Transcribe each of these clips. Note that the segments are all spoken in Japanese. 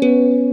Música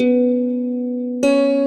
you